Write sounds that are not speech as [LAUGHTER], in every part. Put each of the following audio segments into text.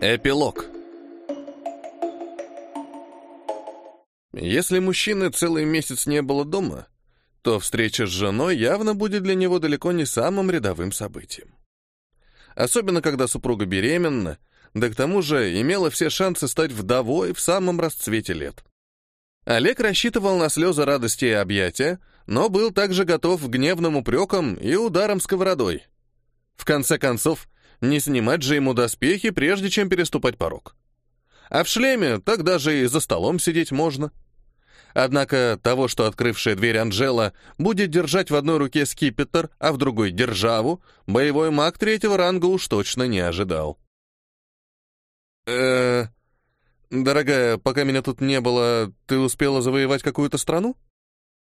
Эпилог Если мужчины целый месяц не было дома, то встреча с женой явно будет для него далеко не самым рядовым событием. Особенно, когда супруга беременна, да к тому же имела все шансы стать вдовой в самом расцвете лет. Олег рассчитывал на слезы радости и объятия, но был также готов к гневным упрекам и ударам сковородой. В конце концов, не снимать же ему доспехи, прежде чем переступать порог. А в шлеме так даже и за столом сидеть можно. Однако того, что открывшая дверь Анжела будет держать в одной руке скипетр, а в другой — державу, боевой маг третьего ранга уж точно не ожидал. э дорогая, пока меня тут не было, ты успела завоевать какую-то страну?»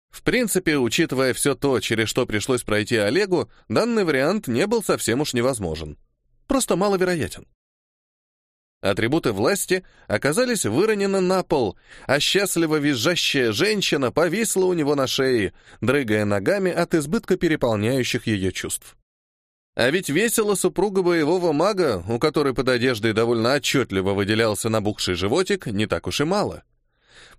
В принципе, учитывая все то, через что пришлось пройти Олегу, данный вариант не был совсем уж невозможен. Просто маловероятен. Атрибуты власти оказались выронены на пол, а счастливо визжащая женщина повисла у него на шее, дрыгая ногами от избытка переполняющих ее чувств. А ведь весело супруга боевого мага, у которой под одеждой довольно отчетливо выделялся набухший животик, не так уж и мало.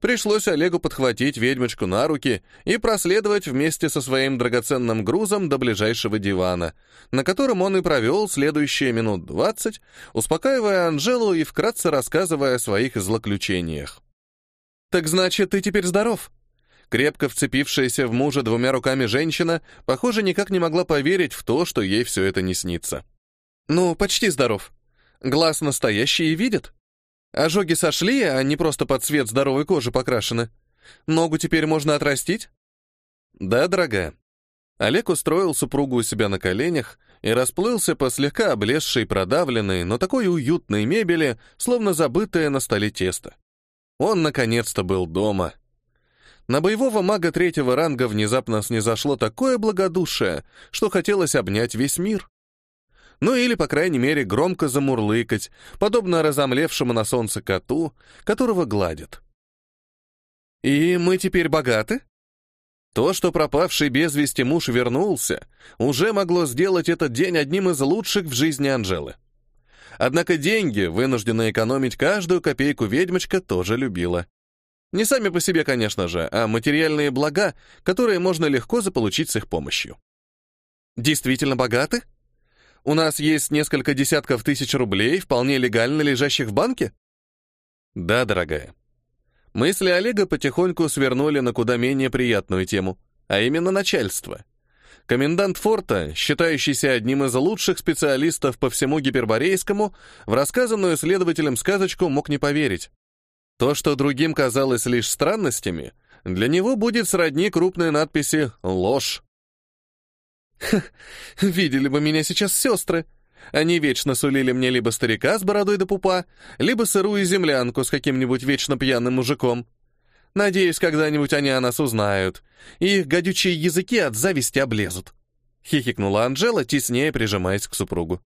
Пришлось Олегу подхватить ведьмочку на руки и проследовать вместе со своим драгоценным грузом до ближайшего дивана, на котором он и провел следующие минут двадцать, успокаивая Анжелу и вкратце рассказывая о своих злоключениях. «Так значит, ты теперь здоров?» Крепко вцепившаяся в мужа двумя руками женщина, похоже, никак не могла поверить в то, что ей все это не снится. «Ну, почти здоров. Глаз настоящий и видит?» Ожоги сошли, а не просто под цвет здоровой кожи покрашены. Ногу теперь можно отрастить? Да, дорогая. Олег устроил супругу у себя на коленях и расплылся по слегка облезшей, продавленной, но такой уютной мебели, словно забытое на столе тесто. Он наконец-то был дома. На боевого мага третьего ранга внезапно снизошло такое благодушие, что хотелось обнять весь мир. Ну или, по крайней мере, громко замурлыкать, подобно разомлевшему на солнце коту, которого гладят. «И мы теперь богаты?» То, что пропавший без вести муж вернулся, уже могло сделать этот день одним из лучших в жизни Анжелы. Однако деньги, вынужденные экономить каждую копейку ведьмочка, тоже любила. Не сами по себе, конечно же, а материальные блага, которые можно легко заполучить с их помощью. «Действительно богаты?» У нас есть несколько десятков тысяч рублей, вполне легально лежащих в банке? Да, дорогая. Мысли Олега потихоньку свернули на куда менее приятную тему, а именно начальство. Комендант форта, считающийся одним из лучших специалистов по всему Гиперборейскому, в рассказанную следователем сказочку мог не поверить. То, что другим казалось лишь странностями, для него будет сродни крупной надписи «Ложь». Видели бы меня сейчас сестры. Они вечно сулили мне либо старика с бородой до пупа, либо сырую землянку с каким-нибудь вечно пьяным мужиком. Надеюсь, когда-нибудь они о нас узнают, и их гадючие языки от зависти облезут. Хихикнула Анжела, теснее прижимаясь к супругу.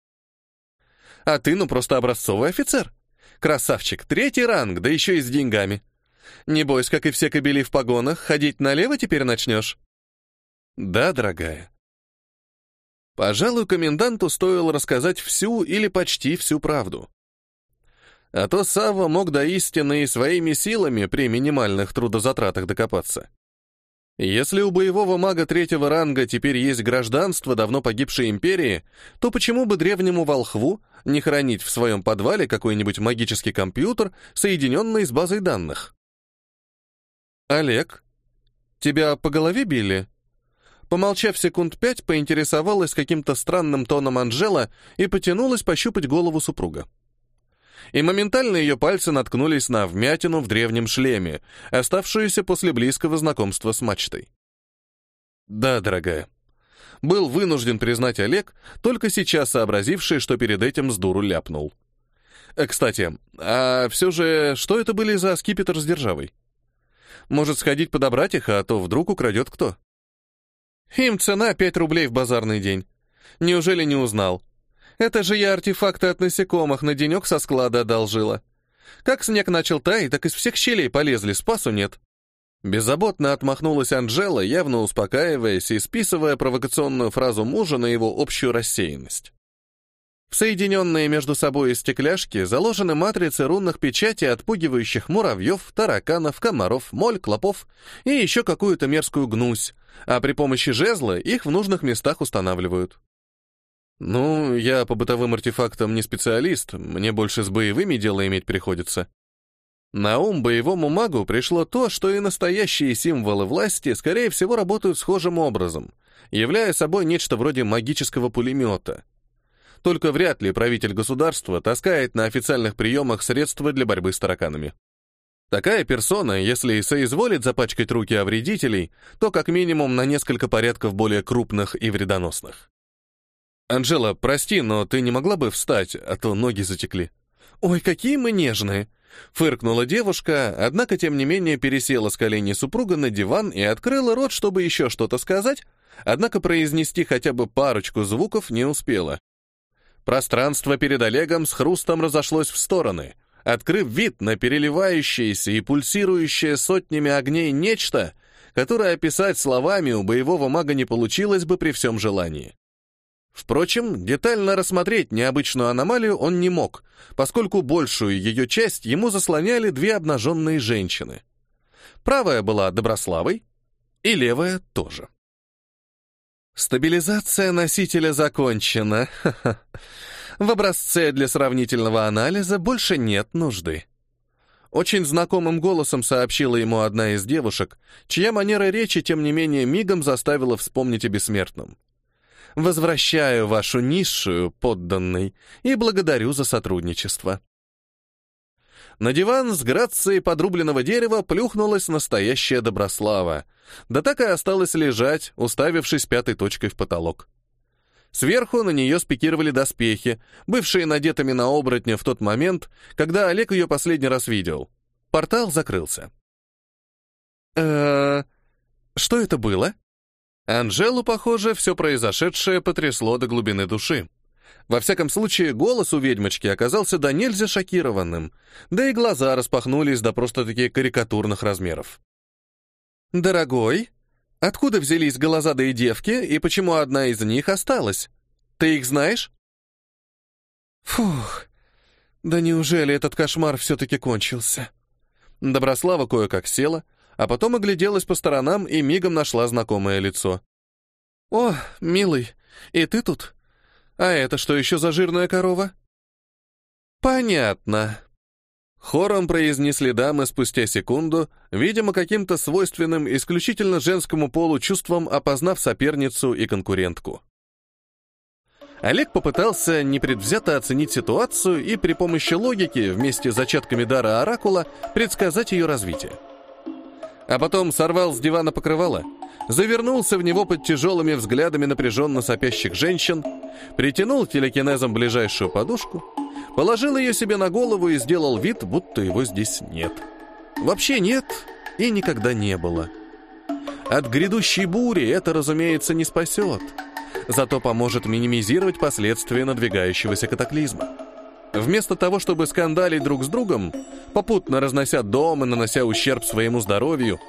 А ты ну просто образцовый офицер. Красавчик, третий ранг, да еще и с деньгами. Небось, как и все кобели в погонах, ходить налево теперь начнешь? Да, дорогая. Пожалуй, коменданту стоило рассказать всю или почти всю правду. А то Савва мог до истины и своими силами при минимальных трудозатратах докопаться. Если у боевого мага третьего ранга теперь есть гражданство давно погибшей империи, то почему бы древнему волхву не хранить в своем подвале какой-нибудь магический компьютер, соединенный с базой данных? «Олег, тебя по голове били?» Помолчав секунд пять, поинтересовалась каким-то странным тоном Анжела и потянулась пощупать голову супруга. И моментально ее пальцы наткнулись на вмятину в древнем шлеме, оставшуюся после близкого знакомства с мачтой. «Да, дорогая», был вынужден признать Олег, только сейчас сообразивший, что перед этим с дуру ляпнул. Э, «Кстати, а все же, что это были за скипетр с державой? Может, сходить подобрать их, а то вдруг украдет кто?» Им цена 5 рублей в базарный день. Неужели не узнал? Это же я артефакты от насекомых на денек со склада одолжила. Как снег начал таять, так из всех щелей полезли, спасу нет. Беззаботно отмахнулась Анжела, явно успокаиваясь и списывая провокационную фразу мужа на его общую рассеянность. В соединенные между собой стекляшки заложены матрицы рунных печатей, отпугивающих муравьев, тараканов, комаров, моль, клопов и еще какую-то мерзкую гнусь, а при помощи жезла их в нужных местах устанавливают. Ну, я по бытовым артефактам не специалист, мне больше с боевыми дело иметь приходится. На ум боевому магу пришло то, что и настоящие символы власти, скорее всего, работают схожим образом, являя собой нечто вроде магического пулемета. Только вряд ли правитель государства таскает на официальных приемах средства для борьбы с тараканами. Такая персона, если и соизволит запачкать руки о вредителей, то как минимум на несколько порядков более крупных и вредоносных. «Анжела, прости, но ты не могла бы встать, а то ноги затекли». «Ой, какие мы нежные!» Фыркнула девушка, однако, тем не менее, пересела с коленей супруга на диван и открыла рот, чтобы еще что-то сказать, однако произнести хотя бы парочку звуков не успела. Пространство перед Олегом с хрустом разошлось в стороны, открыв вид на переливающееся и пульсирующее сотнями огней нечто, которое описать словами у боевого мага не получилось бы при всем желании. Впрочем, детально рассмотреть необычную аномалию он не мог, поскольку большую ее часть ему заслоняли две обнаженные женщины. Правая была Доброславой, и левая тоже. Стабилизация носителя закончена. [LAUGHS] В образце для сравнительного анализа больше нет нужды. Очень знакомым голосом сообщила ему одна из девушек, чья манера речи, тем не менее, мигом заставила вспомнить о бессмертном. Возвращаю вашу низшую, подданный, и благодарю за сотрудничество. На диван с грацией подрубленного дерева плюхнулась настоящая Доброслава, да так и осталась лежать, уставившись пятой точкой в потолок. Сверху на нее спикировали доспехи, бывшие надетыми на оборотня в тот момент, когда Олег ее последний раз видел. Портал закрылся. э Что это было?» Анжелу, похоже, все произошедшее потрясло до глубины души. Во всяком случае, голос у ведьмочки оказался до нельзя шокированным, да и глаза распахнулись до просто-таки карикатурных размеров. «Дорогой, откуда взялись голозадые девки, и почему одна из них осталась? Ты их знаешь?» «Фух, да неужели этот кошмар все-таки кончился?» Доброслава кое-как села, а потом огляделась по сторонам и мигом нашла знакомое лицо. «О, милый, и ты тут? А это что еще за жирная корова?» «Понятно». Хором произнесли дамы спустя секунду, видимо, каким-то свойственным исключительно женскому полу чувством опознав соперницу и конкурентку. Олег попытался непредвзято оценить ситуацию и при помощи логики вместе с зачатками дара Оракула предсказать ее развитие а потом сорвал с дивана покрывало, завернулся в него под тяжелыми взглядами напряженно сопящих женщин, притянул телекинезом ближайшую подушку, положил ее себе на голову и сделал вид, будто его здесь нет. Вообще нет и никогда не было. От грядущей бури это, разумеется, не спасет, зато поможет минимизировать последствия надвигающегося катаклизма. Вместо того, чтобы скандалить друг с другом, попутно разнося дом и нанося ущерб своему здоровью,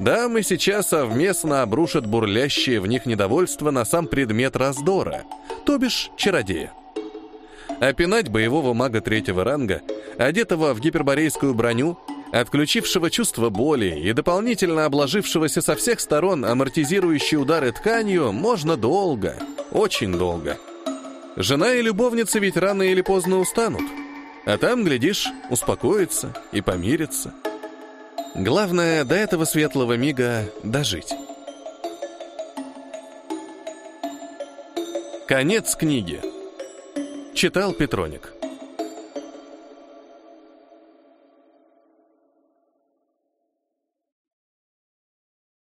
дамы сейчас совместно обрушат бурлящее в них недовольство на сам предмет раздора, то бишь чародея. Опинать боевого мага третьего ранга, одетого в гиперборейскую броню, отключившего чувство боли и дополнительно обложившегося со всех сторон амортизирующие удары тканью, можно долго, очень долго. Жена и любовница ведь рано или поздно устанут. А там, глядишь, успокоится и помирится. Главное, до этого светлого мига дожить. Конец книги. Читал Петроник.